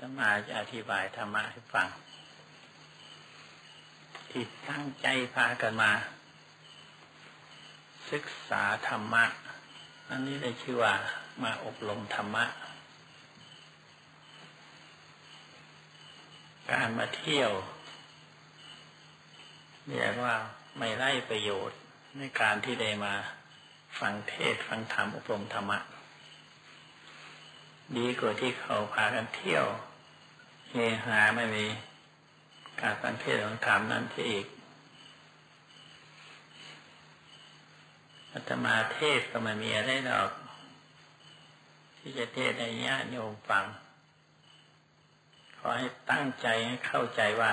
ธรรมาจะอธิบายธรรมะให้ฟัง ที่ตั้งใจพากันมา ศึกษาธรรมะ อันนี้ได้ชื่อว่ามาอบรมธรรมะ การมาเที่ยวเรียกว่าไม่ไร้ประโยชน์ในการที่ได้มาฟังเทศฟังธรรมอบรมธรรมะ ดีกว่าที่เขาพากันเที่ยวเฮหาไม่มีการฟังเทศของธรรมนั้นที่อีกอาตมาเทศก็ไม่มีอะไรหรอก ที่จะเทศให้ญาติโยมฟัง ขอให้ตั้งใจให้เข้าใจว่า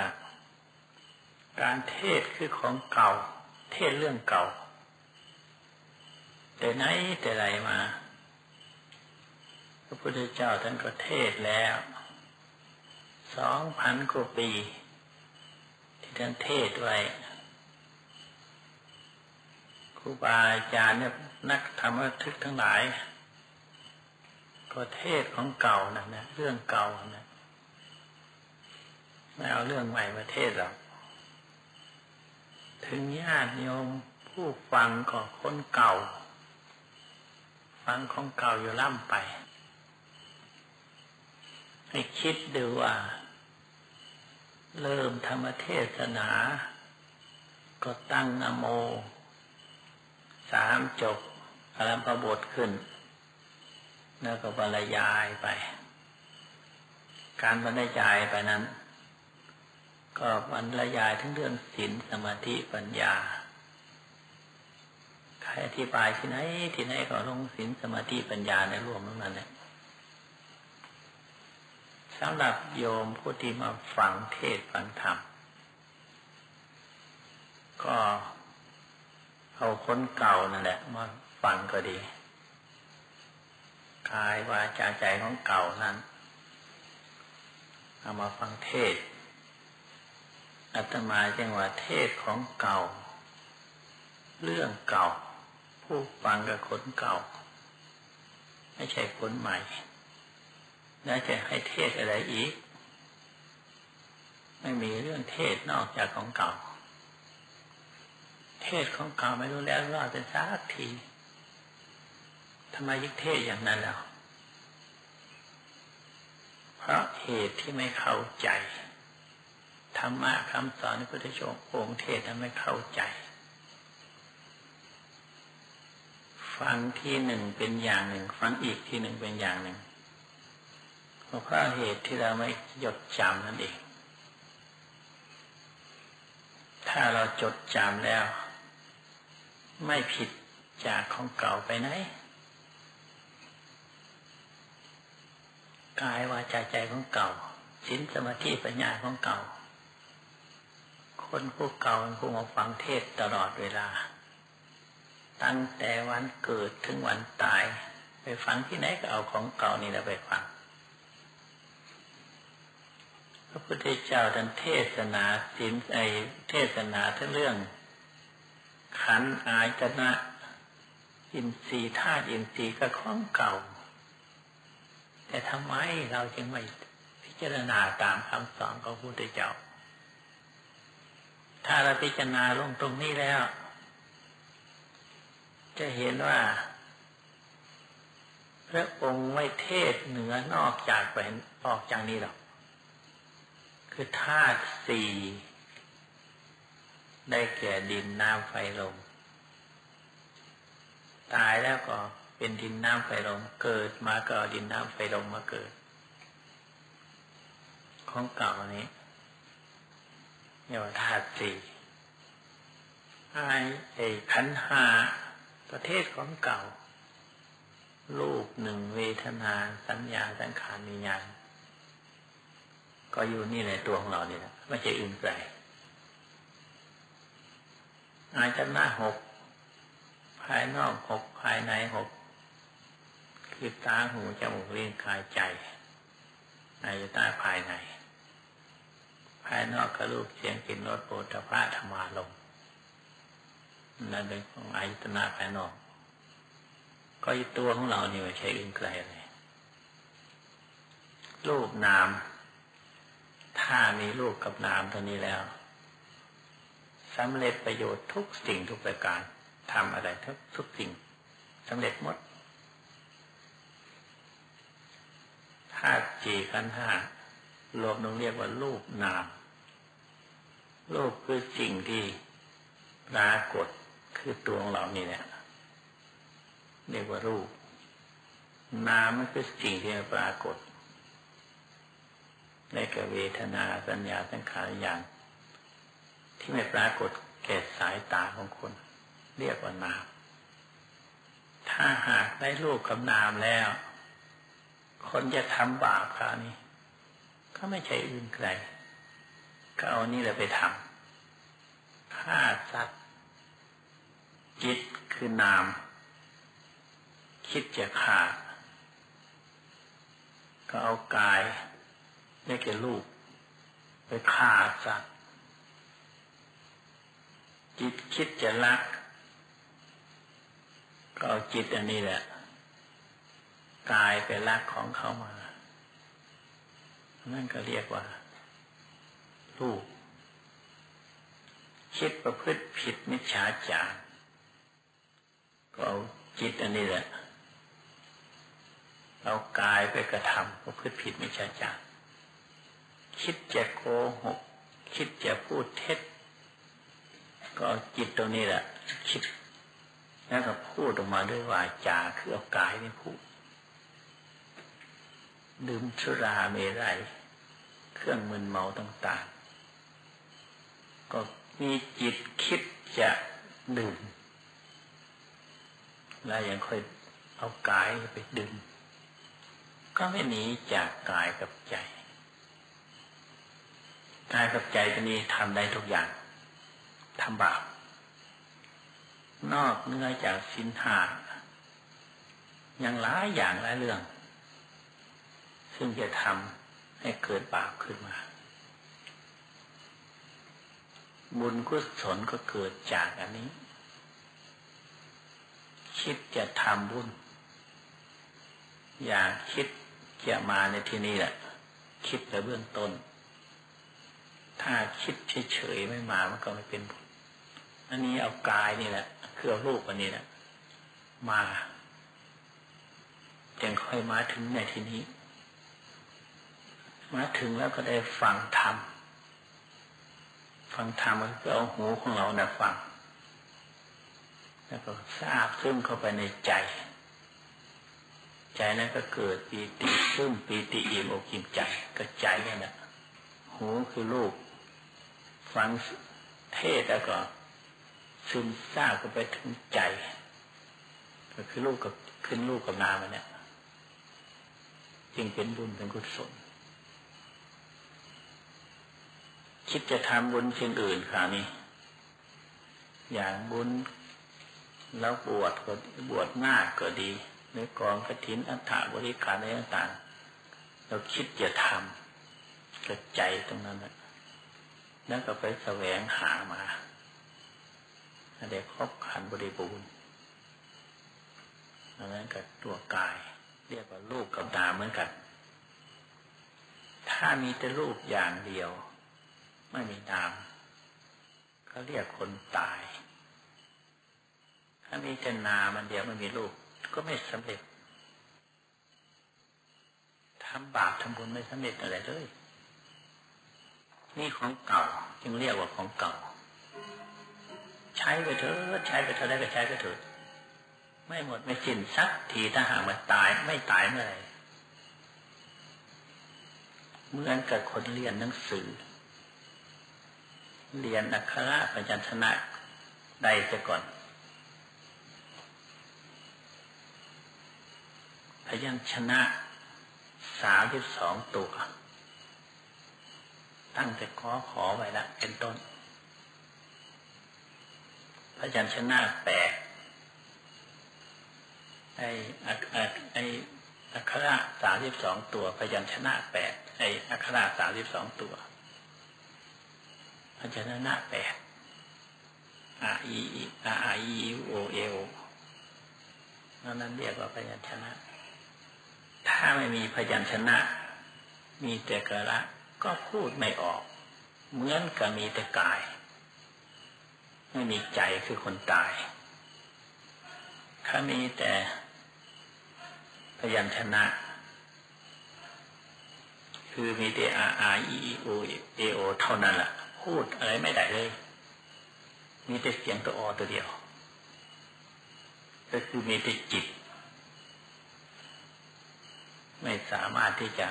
การเทศคือของเก่า เทศเรื่องเก่า แต่ไหนแต่ไรมา พระพุทธเจ้าท่านก็เทศแล้วสองพันกว่าปี ที่ท่านเทศไว้ครูบาอาจารย์เนี่ยนักธรรมทึกทั้งหลายก็เทศของเก่านะนะเรื่องเก่านะไม่เอาเรื่องใหม่มาเทศหรอกถึงญาติโยมผู้ฟังก็คนเก่า ฟังของเก่าอยู่ล่ำไป ให้คิดดูว่า เริ่มธรรมเทศนา ก็ตั้งนโม สามจบอรัมพบทขึ้น แล้วก็บรรยายไป การบรรยายไปนั้น ก็บรรยายทั้งเรื่องศีลสมาธิปัญญาใครอธิบายที่ไหนที่ไหนก็ลงศีลสมาธิปัญญาในรวมทั้งนั้นเลย สำหรับโยมผู้ที่มาฟังเทศฟังธรรม ก็เอาคนเก่านั่นแหละมาฟังก็ดีกายวาจาใจของเก่านั้นเอามาฟังเทศอาตมาจังว่าเทศของเก่า เรื่องเก่า ผู้ฟังกับคนเก่า ไม่ใช่คนใหม่ แล้วจะให้เทศอะไรอีก ไม่มีเรื่องเทศนอกจากของเก่า เทศของเก่าไม่รู้แล้วรอดเป็นสักทีทำไมยึกเทศอย่างนั้นแล้ว เพราะเหตุที่ไม่เข้าใจธรรมะคำสอนในพุทธชงองค์เทศทำให้เข้าใจ ฟังที่หนึ่งเป็นอย่างหนึ่ง ฟังอีกที่หนึ่งเป็นอย่างหนึ่ง เพราะเหตุที่เราไม่จดจำนั่นเอง ถ้าเราจดจำแล้ว ไม่ผิดจากของเก่าไปไหนกายวาจาใจของเก่าสินสมาธิปัญญาของเก่า คนผู้เก่าผู้มาฟังเทศตลอดเวลา ตั้งแต่วันเกิดถึงวันตาย ไปฟังที่ไหนก็เอาของเก่านี่แหละไปฟัง พระพุทธเจ้าท่านเทศนาสินไอเทศนาทั้งเรื่อง ขันอายตนะ อินทรีย์ธาตุอินทรีย์ก็ของเก่า แต่ทำไมเราจึงไม่พิจารณาตามคำสอนของพระพุทธเจ้า ถ้าเราพิจารณาลงตรงนี้แล้ว จะเห็นว่า พระองค์ไม่เทศเหนือนอกจากไปออกจากนี้หรอก คือธาตุสี่ได้แก่ดินน้ำไฟลมตายแล้วก็เป็นดินน้ำไฟลมเกิดมาก็ดินน้ำไฟลมมาเกิด ของเก่านี้เรียกว่าธาตุสี่ไอ้ไอ้ขันหาประเทศของเก่า รูปหนึ่งเวทนาสัญญาสังขารมีญาณ ก็อยู่นี่ในตัวของเรานี่นะไม่ใช่อื่นไกลอายตนะหกภายนอกหกภายในหกคือตาหูจมูกลิ้นกายใจอายตนะภายใน ภายนอกกระลูกเสียงกลิ่นรสโผฏฐะธรรมาลมนั่นเป็นของอายตนะภายนอก ก็ตัวของเรานี่ไม่ใช่อื่นไกลเลยรูปนาม ถ้ามีรูปกับนามตัวนี้แล้วสำเร็จประโยชน์ทุกสิ่งทุกประการทำอะไรทุกทุกสิ่งสำเร็จหมดธาตุจีขันห้ารวมลงเรียกว่ารูปนามรูปคือสิ่งที่ปรากฏคือตัวของเรานี่แหละเรียกว่ารูป นามมันคือสิ่งที่ปรากฏ ในกเวทนาสัญญาสังขารอย่าง ที่ไม่ปรากฏแก่สายตาของคน เรียกว่านาม ถ้าหากได้รูปกับนามแล้ว คนจะทำบาปคราวนี้ ก็ไม่ใช่อื่นไกลก็เอานี่แหละไปทำฆ่าสัตว์จิตคือนาม คิดจะฆ่าก็เอากาย ได้แก่ลูก ไปฆ่าสัตว์จิตคิดจะรัก ก็เอาจิตอันนี้แหละกายไปรักของเขามา นั่นก็เรียกว่า ลูก คิดประพฤติผิดมิจฉาจารก็เอาจิตอันนี้แหละเอากายไปกระทำประพฤติผิดมิจฉาจาร คิดจะโกหก คิดจะพูดเท็จ ก็จิตตรงนี้แหละคิด แล้วก็พูดออกมาด้วยวาจาคือเอากายนี่พูดดื่มชุราเมรัยเครื่องมึนเมาต่างๆ ก็มีจิตคิดจะดื่มแล้วยังค่อยเอากายไปดื่มก็ไม่หนีจากกายกับใจ กายกับใจตัวนี้ทำได้ทุกอย่างทำบาปนอกเนื้อจากสินหายังหลายอย่างหลายเรื่อง ซึ่งจะทำให้เกิดบาปขึ้นมา บุญกุศลก็เกิดจากอันนี้ คิดจะทำบุญ อยากคิดจะมาในที่นี้แหละ คิดแต่เบื้องต้น ถ้าคิดเฉยๆไม่มามันก็ไม่เป็นผลอันนี้เอากายนี่แหละคือเอารูปอันนี้แหละมาจึงค่อยมาถึงในที่นี้ มาถึงแล้วก็ได้ฟังธรรมฟังธรรมก็เอาหูของเราเนี่ยฟัง แล้วก็ทราบซึ่งเข้าไปในใจ ใจนั้นก็เกิดปีติซึ่งปีติอิ่มอกอิ่มใจก็ใจนี่แหละหูคือรูป ฟังเทศแล้วก็ ซึมซาบก็ไปถึงใจ ก็คือลูกกับขึ้นลูกกับนามันเนี่ยจึงเป็นบุญเป็นกุศลคิดจะทำบุญสิ่งอื่นคราวนี้ อย่างบุญแล้วบวชก็บวชหน้าก็ดีในกองกระถินอัฐบริการอะไรต่างๆเราคิดจะทำกระใจตรงนั้นนะ แล้วก็ไปแสวงหามาได้ครบขันบริบูรณ์ดังนั้นกับตัวกาย เรียกว่ารูปกับนามเหมือนกัน ถ้ามีแต่รูปอย่างเดียว ไม่มีนามเขาเรียกคนตาย ถ้ามีแต่นามันเดียวไม่มีรูปก็ไม่สำเร็จทำบาปทำบุญไม่สำเร็จอะไรเลย นี่ของเก่าจึงเรียกว่าของเก่า ใช้ไปเถอะใช้ไปเถอะได้ก็ใช้ไปเถอะไม่หมดไม่สิ้นสักทีถ้าหากมันตายไม่ตายเมื่อไรเหมือนกับคนเรียนหนังสือ เรียนอักขระปัญญชนะได้แต่ก่อนพยัญชนะสามที่สองตัว ตั้งแต่ขอขอไว้ละเป็นต้น พระยัญชนะแปดไอ้ไอ้อักขระสามสิบสองตัว พยัญชนะแปดไอ้อักขระสามสิบสองตัวพยัญชนะแปดอาอีอาอาอีโอเอโอนั่นนั้นเรียกว่าพยัญชนะ ถ้าไม่มีพยัญชนะ มีแต่กระ ก็พูดไม่ออก เหมือนกับมีแต่กาย ไม่มีใจคือคนตายถ้ามีแต่พยัญชนะ คือมีแต่อาอาอีโอเอโอเท่านั้นแหละพูดอะไรไม่ได้เลย มีแต่เสียงตัวอตัวเดียว ก็คือมีแต่จิต ไม่สามารถที่จะ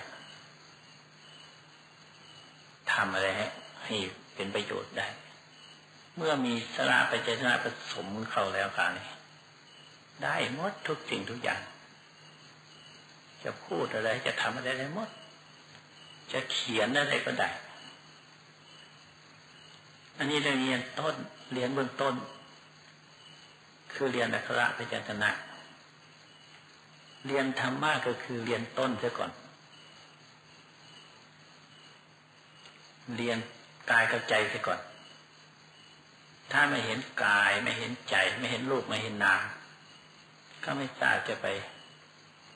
ทำอะไรให้เป็นประโยชน์ได้ เมื่อมีสระปใจสระผสมเข้าแล้วการนี้ได้หมดทุกสิ่งทุกอย่าง จะพูดอะไรจะทำอะไรได้หมด จะเขียนอะไรก็ได้ อันนี้เรียนต้นเรียนเบื้องต้น คือเรียนอักขระพยัญชนะเรียนธรรมะก็คือเรียนต้นซะก่อน เรียนกายกับใจเสียก่อน ถ้าไม่เห็นกายไม่เห็นใจ ไม่เห็นรูปไม่เห็นนามก็ไม่ทราบจะไป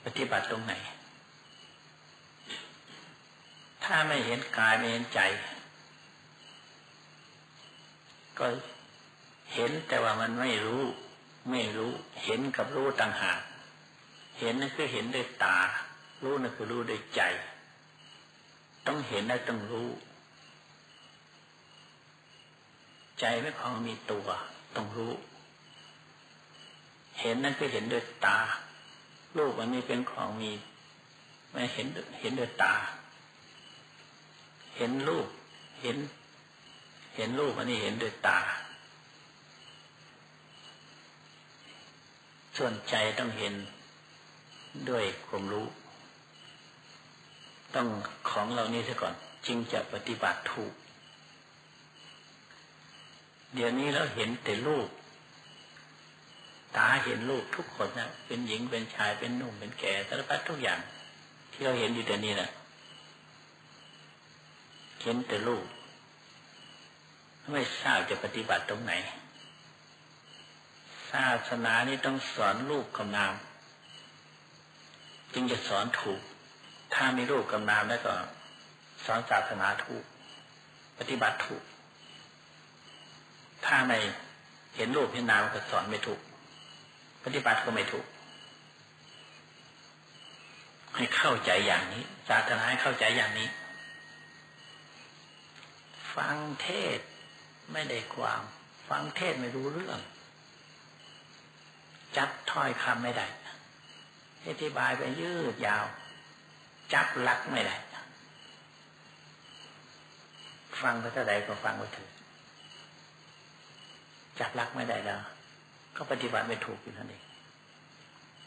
ปฏิบัติตรงไหน ถ้าไม่เห็นกายไม่เห็นใจ ก็เห็นแต่ว่ามันไม่รู้ ไม่รู้เห็นกับรู้ต่างหาก เห็นนั่นคือเห็นด้วยตา รู้นั่นคือรู้ด้วยใจ ต้องเห็นและต้องรู้ ใจไม่ของมีตัวต้องรู้ เห็นนั่นคือเห็นด้วยตารูปมันไม่เป็นของมีไม่เห็นเห็นด้วยตา เห็นรูปเห็น เห็นรูปอันนี้เห็นด้วยตา ส่วนใจต้องเห็นด้วยความรู้ ต้องของเรานี้ซะก่อน จึงจะปฏิบัติถูก เดี๋ยวนี้เราเห็นแต่ลูกตาเห็นลูกทุกคนนะเป็นหญิงเป็นชายเป็นหนุ่มเป็นแก่สารพัดทุกอย่าง ที่เราเห็นอยู่แต่นี้นะเห็นแต่ลูกไม่ทราบจะปฏิบัติตรงไหนศาสนานี้ต้องสอนลูกกำนาม จึงจะสอนถูก ถ้าไมีลูกกำนามแล้วก็ สอนศาสนาถูก ปฏิบัติถูก ถ้าไม่เห็นรูปเห็นนามก็สอนไม่ถูก ปฏิบัติก็ไม่ถูก ให้เข้าใจอย่างนี้ศาสนาให้เข้าใจอย่างนี้ ฟังเทศไม่ได้ความ ฟังเทศไม่รู้เรื่อง จับถ้อยคำไม่ได้อธิบายไปยืดยาว จับหลักไม่ได้ฟังไปเท่าใดก็ฟังไปถึง จับลักไม่ได้แล้ว ก็ปฏิบัติไม่ถูกอยู่นั่นเอง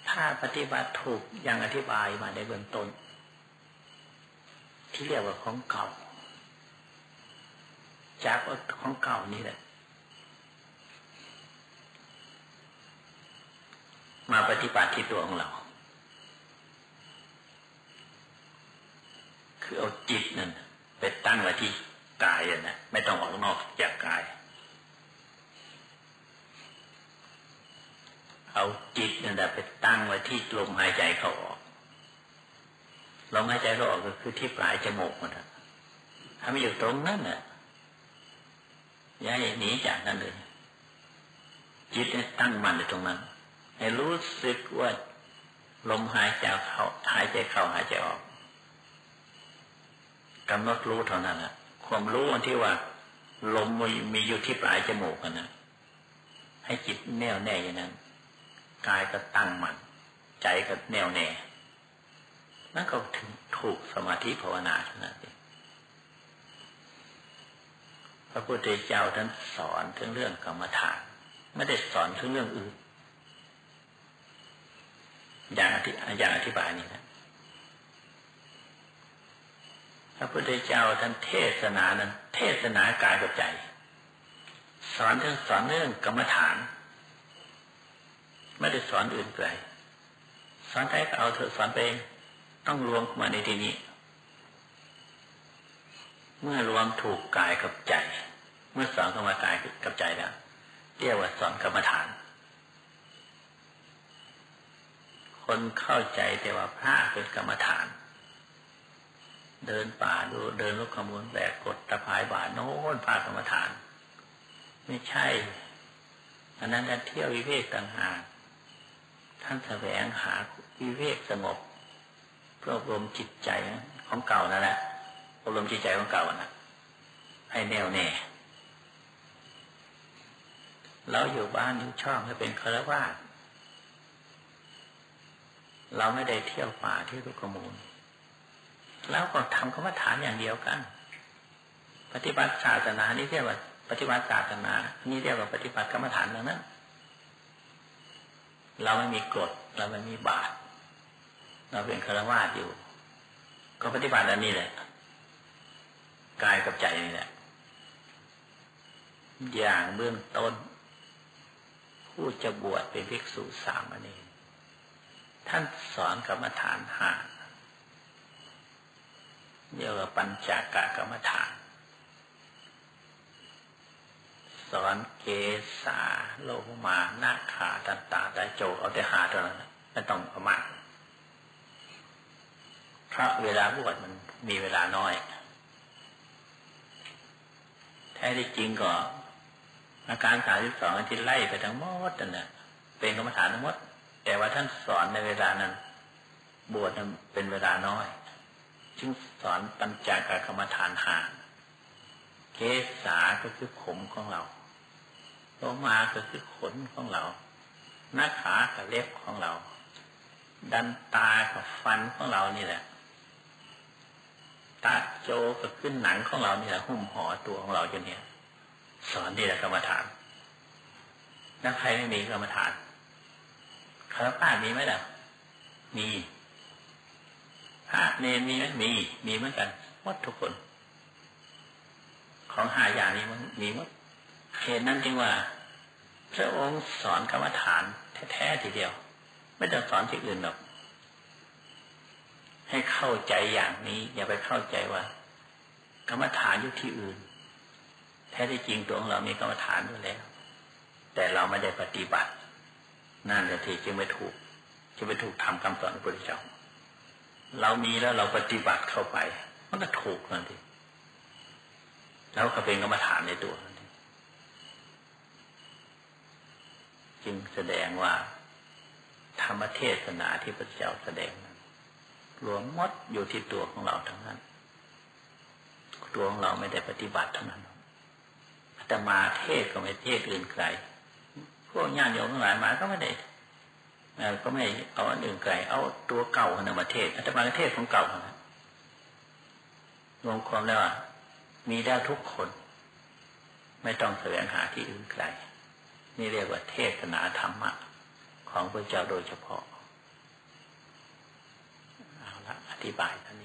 ถ้าปฏิบัติถูกอย่างอธิบายมาในเบื้องต้น ที่เรียกว่าของเก่า จากของเก่านี่แหละ มาปฏิบัติที่ตัวของเรา คือเอาจิตนั่นไปตั้งไว้ที่กายนะไม่ต้องออกนอกจากกาย เอาจิตนั่นแหละไปตั้งไว้ที่ลมหายใจเขาออกลมหายใจเขาออกก็คือที่ปลายจมูกมันถ้าไม่อยู่ตรงนั้นน่ะย่าให้หนีจากนั้นเลย จิตเนี่ยตั้งมันอยู่ตรงนั้น ให้รู้สึกว่าลมหายใจเข้าหายใจเข้าหายใจออกกำหนดรู้เท่านั้นแหละความรู้อันที่ว่า ลมมีอยู่ที่ปลายจมูกนะให้จิตแน่วแน่อย่างนั้น กายก็ตั้งมัน่นใจก็แน่วแน่นั่นก็ถึงถูกสมาธิภาวนาเท่านั้นเองพระพุทธเจ้าท่านสอนถึงเรื่องกรรมฐาน ไม่ได้สอนถึงเรื่องอื่น อย่างอธิอย่างอธิบายนี่นะพระพุทธเจ้าท่านเทศนานั้น เทศนากายกับใจ สอนถึงสอนเรื่องกรรมฐาน ไม่ได้สอนอื่นไกลสอนใครก็เอาเถอะสอนไปเองต้องรวมเข้ามาในที่นี้ เมื่อรวมถูกกายกับใจ เมื่อสอนเข้ามากายกับใจแล้วเรียกว่าสอนกรรมฐาน คนเข้าใจแต่ว่าพระเป็นกรรมฐาน เดินป่าดูเดินลูกขมูลแบกกดตะพายบาทโน้นพากรรมฐาน ไม่ใช่อันนั้นการเที่ยววิเวกต่างหาก ท่านแสวงหาวิเวกสงบเพื่ออบรมจิตใจของเก่านั่นแหละอบรมจิตใจของเก่านะให้แน่วแน่เราอยู่บ้านอยู่ช่องให้เป็นคารวาสเราไม่ได้เที่ยวป่าที่ลูกขมูลแล้วก็ทำกรรมฐานอย่างเดียวกัน ปฏิบัติศาสนานี่เรียกว่าปฏิบัติศาสนา นี่เรียกว่าปฏิบัติกรรมฐานดังนั้น เราไม่มีกฎเราไม่มีบาตเราเป็นคารวาสอยู่ ก็ปฏิบัติอันนี้แหละกายกับใจนี่แหละอย่างเบื้องต้น ผู้จะบวชเป็นภิกษุสามเณรท่านสอนกรรมฐานห้าเรียกว่าปัญจากากรรมฐาน ส อนเกสาโลมานาขาตันตาตาโจเอาแต่หาเท่านั้นไม่ต้องประมาทเพราะเวลาบวชมันมีเวลาน้อย แท้ที่จริงก็อาการสามสิบสองที่ไล่ไปทั้งหมดนั่นแหละเป็นกรรมฐานทั้งหมด แต่ว่าท่านสอนในเวลานั้น บวชเป็นเวลาน้อย จึงสอนปัญจากกรรมฐานหาเกษาก็คือผมของเรา โลมาก็คือขนของเรา หน้าขากับเล็บของเรา ดันตากับฟันของเรานี่แหละ ตาโจก็ขึ้นหนังของเรานี่แหละหุ้มห่อตัวของเราจนเนี่ย สอนนี่แหละกรรมฐานนักใครไม่มีกรรมฐานคารวะมีไหมล่ะ มีพระเนรมีไหมมี มีเหมือนกันหมดทุกคน ของหาอย่างนี้มันมีหมด เหตุนั้นจึงว่า พระองค์สอนกรรมฐานแท้ๆทีเดียว ไม่ต้องสอนที่อื่นหรอก ให้เข้าใจอย่างนี้ อย่าไปเข้าใจว่า กรรมฐานอยู่ที่อื่น แท้ที่จริงตัวของเรามีกรรมฐานอยู่แล้ว แต่เราไม่ได้ปฏิบัติ นั่นแหละที่จึงไม่ถูกจึงไม่ถูกทำคำสอนของพระพุทธเจ้าเรามีแล้วเราปฏิบัติเข้าไป มันก็ถูกนั่นทีแล้วก็เป็นกรรมฐานในตัวนั่น จึงแสดงว่า ธรรมเทศนาที่พระเจ้าแสดงนั้นรวมมดอยู่ที่ตัวของเราทั้งนั้น ตัวของเราไม่ได้ปฏิบัติเท่านั้นแต่มาเทศก็ไม่เทศอื่นไกลพวกญาติโยมทั้งหลายมาก็ไม่ได้ก็ไม่เอาอันอื่นไกลเอาตัวเก่าในประเทศอาตมาเทศของเก่านะรวมความแล้วมีได้ทุกคน ไม่ต้องแสวงหาที่อื่นไกล นี่เรียกว่าเทศนาธรรมะ ของพระเจ้าโดยเฉพาะ เอาละอธิบายท่านี้